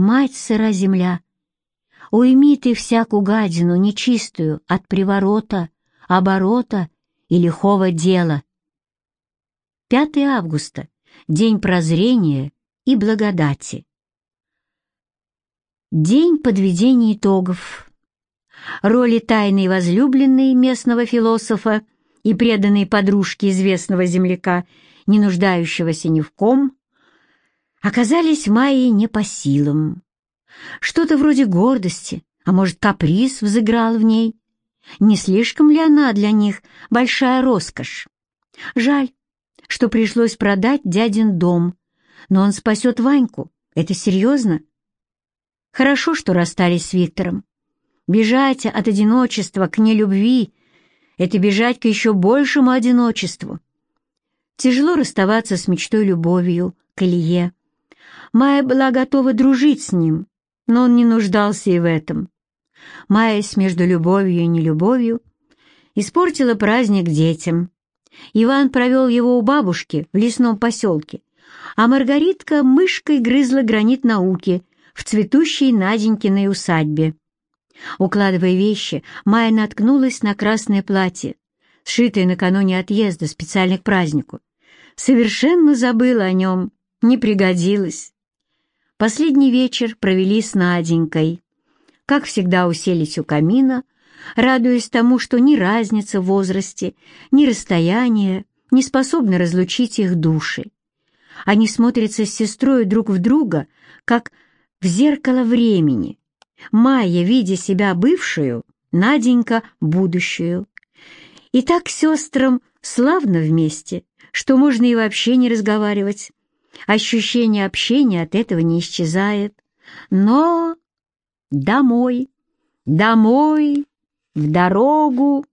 Мать сыра земля, уйми ты всякую гадину нечистую от приворота, оборота и лихого дела. 5 августа — день прозрения и благодати. День подведения итогов. Роли тайной возлюбленной местного философа и преданной подружки известного земляка, не нуждающегося ни в ком, оказались Майе не по силам. Что-то вроде гордости, а может, каприз взыграл в ней. Не слишком ли она для них большая роскошь? Жаль, что пришлось продать дядин дом, но он спасет Ваньку. Это серьезно? Хорошо, что расстались с Виктором. Бежать от одиночества к нелюбви — это бежать к еще большему одиночеству. Тяжело расставаться с мечтой-любовью, к Илье. Майя была готова дружить с ним, но он не нуждался и в этом. Маясь между любовью и нелюбовью, испортила праздник детям. Иван провел его у бабушки в лесном поселке, а Маргаритка мышкой грызла гранит науки в цветущей Наденькиной усадьбе. Укладывая вещи, Майя наткнулась на красное платье, сшитое накануне отъезда специально к празднику. Совершенно забыла о нем, не пригодилось. Последний вечер провели с Наденькой. Как всегда уселись у камина, радуясь тому, что ни разница в возрасте, ни расстояние не способны разлучить их души. Они смотрятся с сестрой друг в друга, как в зеркало времени. Майя, видя себя бывшую, Наденька — будущую. И так сестрам славно вместе, что можно и вообще не разговаривать. Ощущение общения от этого не исчезает. Но домой, домой, в дорогу